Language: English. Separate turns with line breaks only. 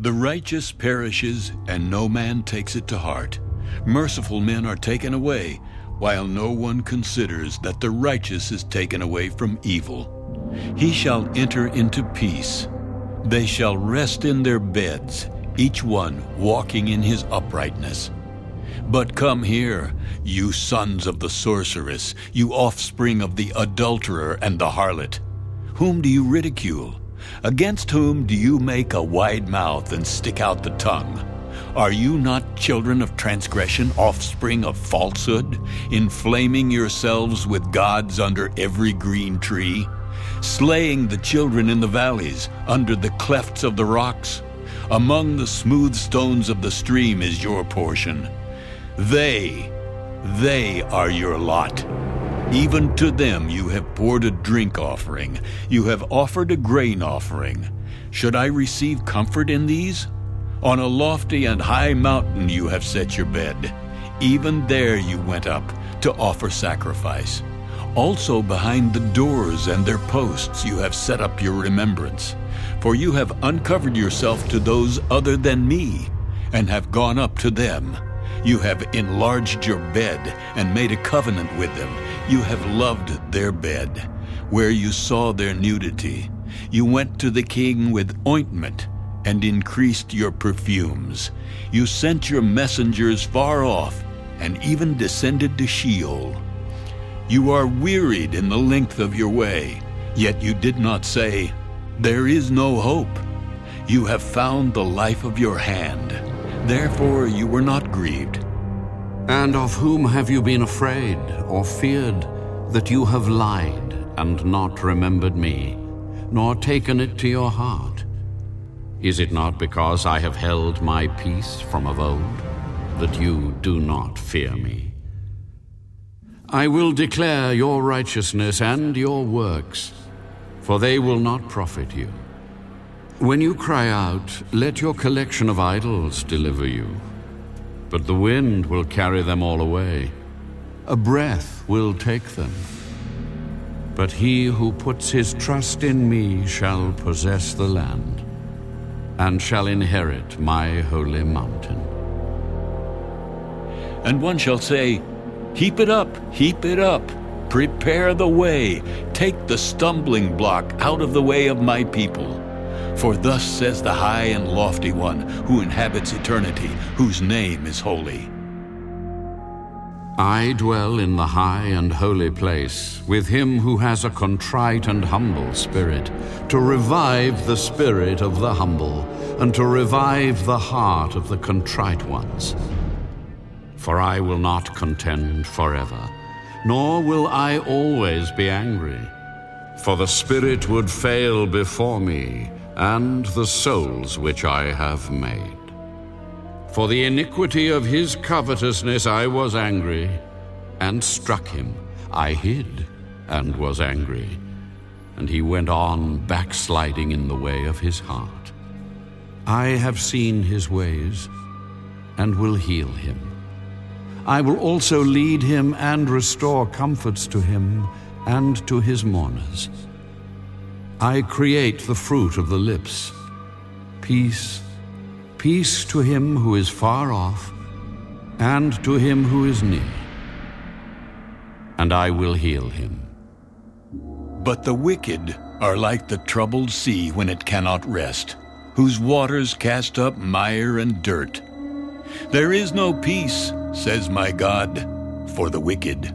The righteous perishes, and no man takes it to heart. Merciful men are taken away, while no one considers that the righteous is taken away from evil. He shall enter into peace. They shall rest in their beds, each one walking in his uprightness. But come here, you sons of the sorceress, you offspring of the adulterer and the harlot. Whom do you ridicule? Against whom do you make a wide mouth and stick out the tongue? Are you not children of transgression, offspring of falsehood, inflaming yourselves with gods under every green tree? Slaying the children in the valleys, under the clefts of the rocks? Among the smooth stones of the stream is your portion. They, they are your lot. Even to them you have poured a drink offering, you have offered a grain offering. Should I receive comfort in these? On a lofty and high mountain you have set your bed. Even there you went up to offer sacrifice. Also behind the doors and their posts you have set up your remembrance. For you have uncovered yourself to those other than me, and have gone up to them. You have enlarged your bed and made a covenant with them. You have loved their bed, where you saw their nudity. You went to the king with ointment and increased your perfumes. You sent your messengers far off and even descended to Sheol. You are wearied in the length of your way, yet you did not say, There is no hope. You have found the life of your hand. Therefore you were not grieved.
And of whom have you been afraid or feared that you have lied and not remembered me, nor taken it to your heart? Is it not because I have held my peace from of old that you do not fear me? I will declare your righteousness and your works, for they will not profit you. When you cry out, let your collection of idols deliver you. But the wind will carry them all away. A breath will take them. But he who puts his trust in me shall possess the land, and shall inherit my holy mountain.
And one shall say, Heap it up, heap it up, prepare the way, take the stumbling block out of the way of my people. For thus says the high and lofty one who inhabits eternity, whose name is holy.
I dwell in the high and holy place with him who has a contrite and humble spirit, to revive the spirit of the humble, and to revive the heart of the contrite ones. For I will not contend forever, nor will I always be angry. For the Spirit would fail before me, and the souls which I have made. For the iniquity of his covetousness I was angry, and struck him. I hid, and was angry. And he went on backsliding in the way of his heart. I have seen his ways, and will heal him. I will also lead him and restore comforts to him and to his mourners. I create the fruit of the lips. Peace, peace to him who is far off, and to him who is near. And I will heal him.
But the wicked are like the troubled sea when it cannot rest, whose waters cast up mire and dirt. There is no peace, says my God, for the wicked.